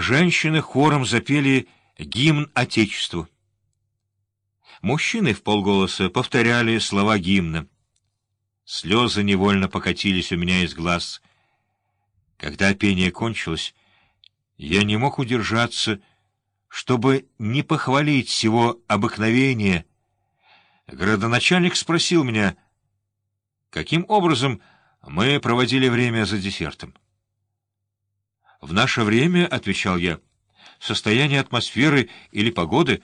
женщины хором запели гимн Отечеству. Мужчины в полголоса повторяли слова гимна. Слезы невольно покатились у меня из глаз. Когда пение кончилось, я не мог удержаться, чтобы не похвалить всего обыкновения. Градоначальник спросил меня, каким образом мы проводили время за десертом. «В наше время, — отвечал я, — состояние атмосферы или погоды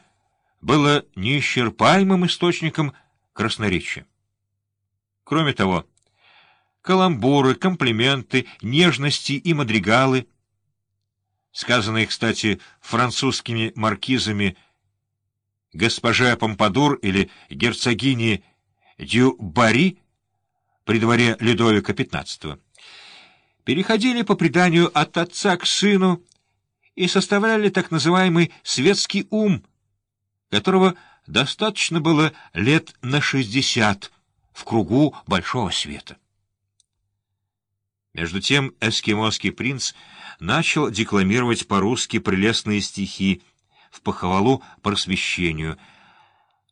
было неисчерпаемым источником красноречия. Кроме того, каламбуры, комплименты, нежности и мадригалы, сказанные, кстати, французскими маркизами госпожа Помпадур или герцогини Дю-Бари при дворе Людовика XV, переходили по преданию от отца к сыну и составляли так называемый «светский ум», которого достаточно было лет на шестьдесят в кругу большого света. Между тем эскимосский принц начал декламировать по-русски прелестные стихи в похвалу просвещению,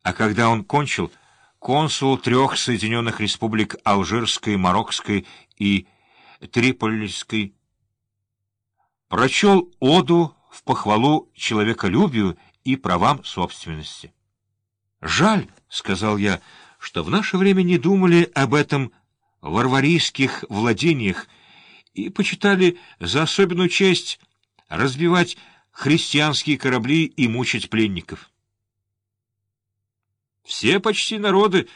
а когда он кончил, консул трех Соединенных Республик Алжирской, Марокской и Трипольской прочел оду в похвалу человеколюбию и правам собственности. «Жаль», — сказал я, — что в наше время не думали об этом варварийских владениях и почитали за особенную честь разбивать христианские корабли и мучить пленников. Все почти народы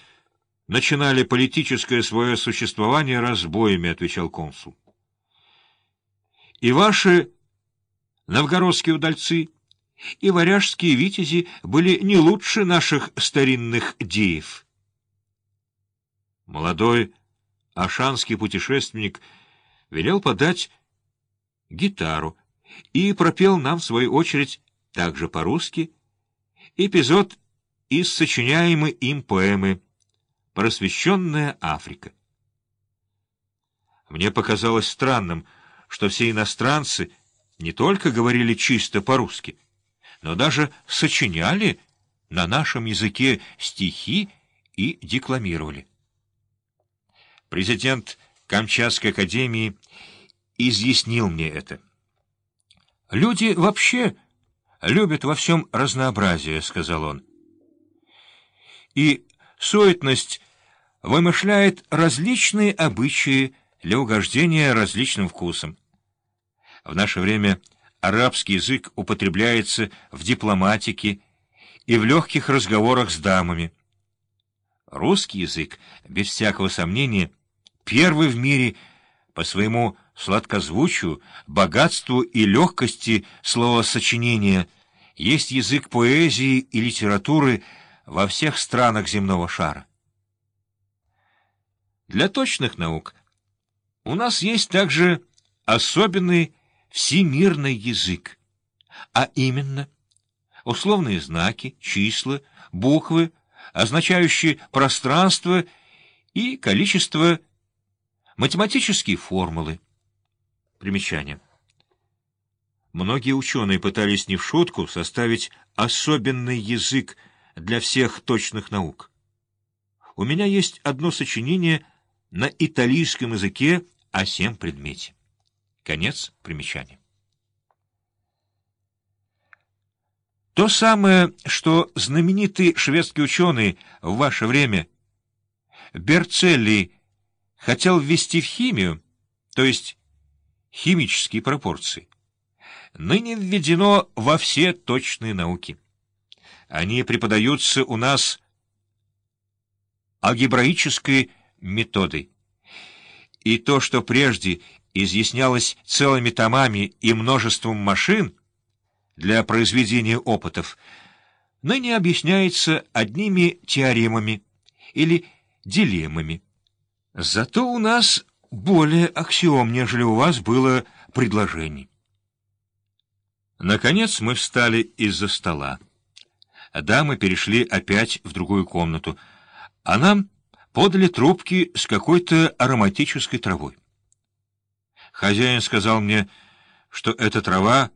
начинали политическое свое существование разбоями, — отвечал консул. И ваши новгородские удальцы и варяжские витязи были не лучше наших старинных деев. Молодой ашанский путешественник велел подать гитару и пропел нам, в свою очередь, также по-русски, эпизод из сочиняемой им поэмы «Просвещенная Африка». Мне показалось странным, что все иностранцы не только говорили чисто по-русски, но даже сочиняли на нашем языке стихи и декламировали. Президент Камчатской академии изъяснил мне это. «Люди вообще любят во всем разнообразие», — сказал он. «И суетность вымышляет различные обычаи для угождения различным вкусам. В наше время арабский язык употребляется в дипломатике и в легких разговорах с дамами. Русский язык, без всякого сомнения, первый в мире по своему сладкозвучию, богатству и легкости словосочинения, есть язык поэзии и литературы во всех странах земного шара. Для точных наук у нас есть также особенный всемирный язык, а именно условные знаки, числа, буквы, означающие пространство и количество Математические формулы. Примечание. Многие ученые пытались не в шутку составить особенный язык для всех точных наук. У меня есть одно сочинение на итальянском языке о сем предмете. Конец примечания. То самое, что знаменитый шведский ученый в ваше время Берцелли хотел ввести в химию, то есть химические пропорции, ныне введено во все точные науки. Они преподаются у нас алгебраической методой. И то, что прежде изъяснялось целыми томами и множеством машин для произведения опытов, ныне объясняется одними теоремами или дилеммами. Зато у нас более аксиом, нежели у вас было предложений. Наконец мы встали из-за стола. Дамы перешли опять в другую комнату, а нам подали трубки с какой-то ароматической травой. Хозяин сказал мне, что эта трава